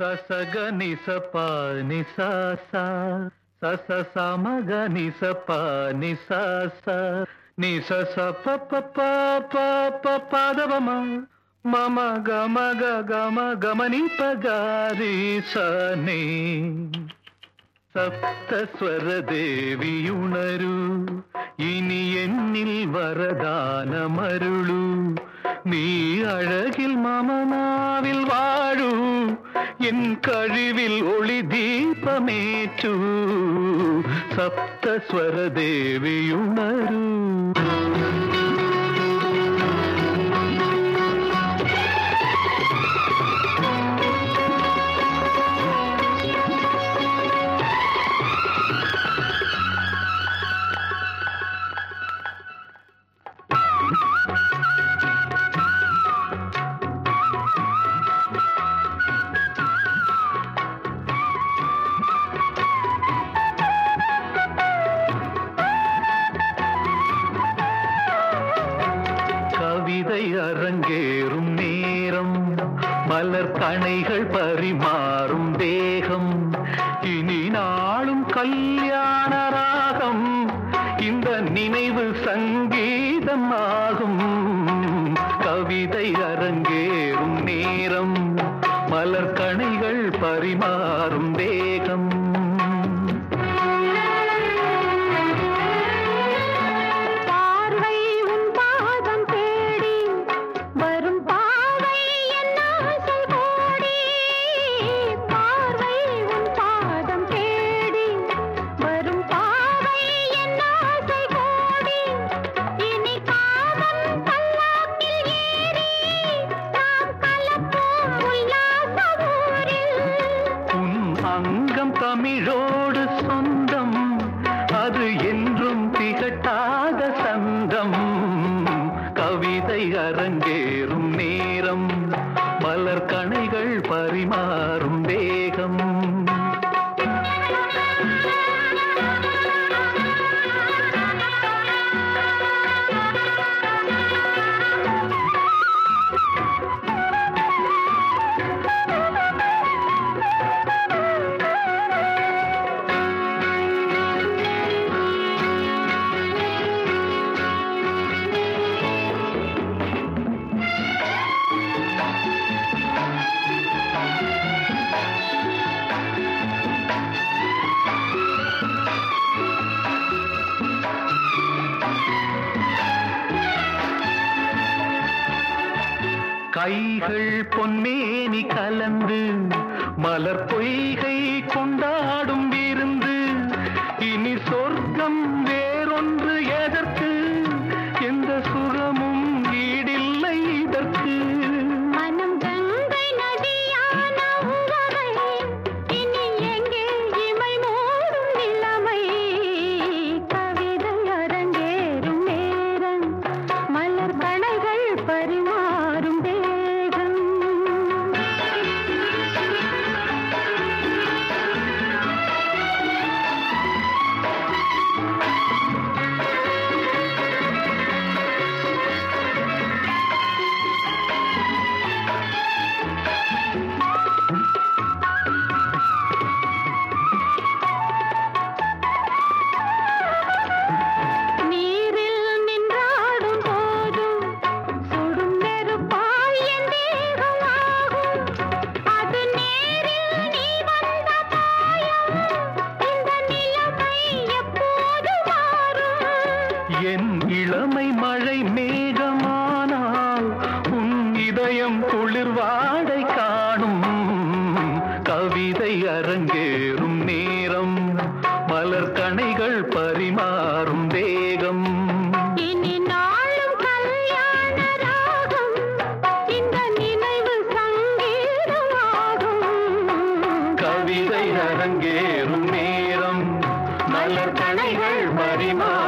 ససగ నిస ప నిస స సస సమగ నిస ప నిస స నిస స ప ప ప ప ప పదవమ మమ గమ గ గమ గమని పగారి సనే സപ്തസ്വര ദേവിയുണരൂ ഇനി എന്നിൽ വരദാനമരുളൂ നീ അഴകിൽ മമനാവിൽ വാഴൂ എൻ കഴിവിൽ ഒളി ദീപമേറ്റു. സപ്തസ്വര மாலை அரங்கேறும் நேரம் மலர் கணைகள் பரிமாறும் தேகம். இனி நாளும் கல்யாண ராகம் இந்த நினைவு சங்கீதமாகும் கவிதை அரங்கேறும் நேரம் மலர் கணைகள் பரிமாறும் தேகம். அங்கம் தமிழோடு சொந்தம். அது என்றும் திகட்டாத சந்தம். கவிதை அரங்கேறும் நேரம். மலர் கணைகள் பரிமாறும் தே கைகள் பொன்மேனி கலந்து மலர் பொய்கை கொண்டாடும் மழை மேகமானால் உன் இதயம் குளிர் வாடை காணும். கவிதை அரங்கேறும் நேரம் மலர் கணைகள் பரிமாறும் தேகம் கவிதை அரங்கேறும் நேரம் மலர் கணைகள் பரிமாறும்